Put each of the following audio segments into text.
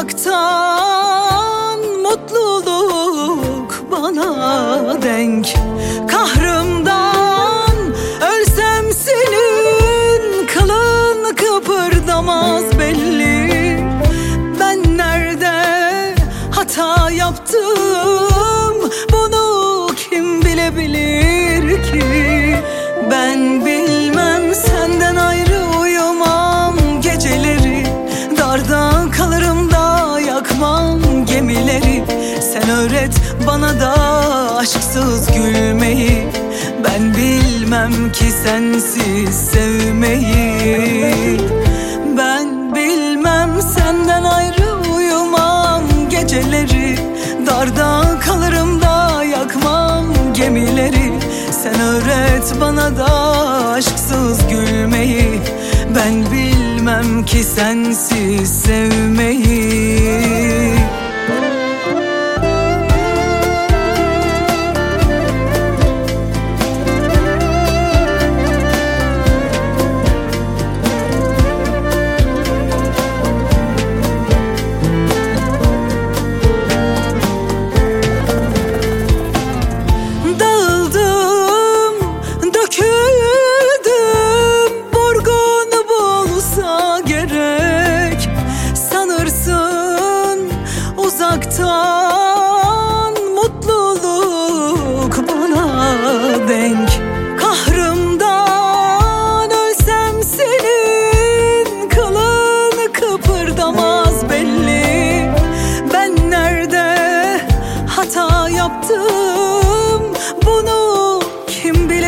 olmaktan mutluluk bana denk. Kahrımdan ölsem senin kılın kıpırdamaz belli. Ben nerede hata yaptım? Bunu kim bilebilir? Bana da aşksız gülmeyi Ben bilmem ki sensiz sevmeyi. Ben bilmem senden ayrı uyumam. Geceleri darda kalırım da yakmam gemileri. Sen öğret bana da aşksız gülmeyi Ben bilmem ki sensiz sevmeyi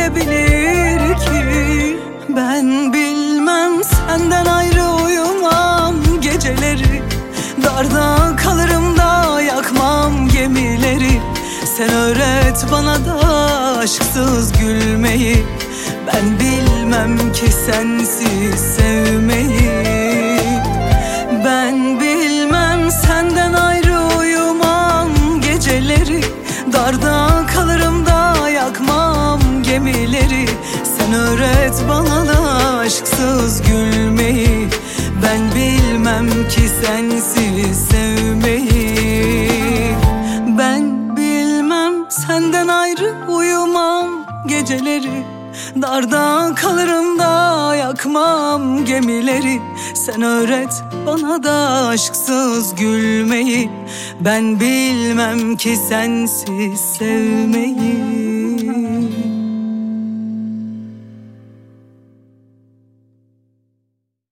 bilebilir ki? Ben bilmem senden ayrı uyumam. Geceleri darda kalırım da yakmam gemileri. Sen öğret bana da aşksız gülmeyi. Ben bilmem ki sensiz sevmeyi. Ben bilmem senden ayrı uyumam. Geceleri darda Sen öğret bana da aşksız gülmeyi. Ben bilmem ki sensiz sevmeyi. Ben bilmem senden ayrı uyumam Geceleri. Darda kalırım da yakmam gemileri. Sen öğret bana da aşksız gülmeyi. Ben bilmem ki sensiz sevmeyi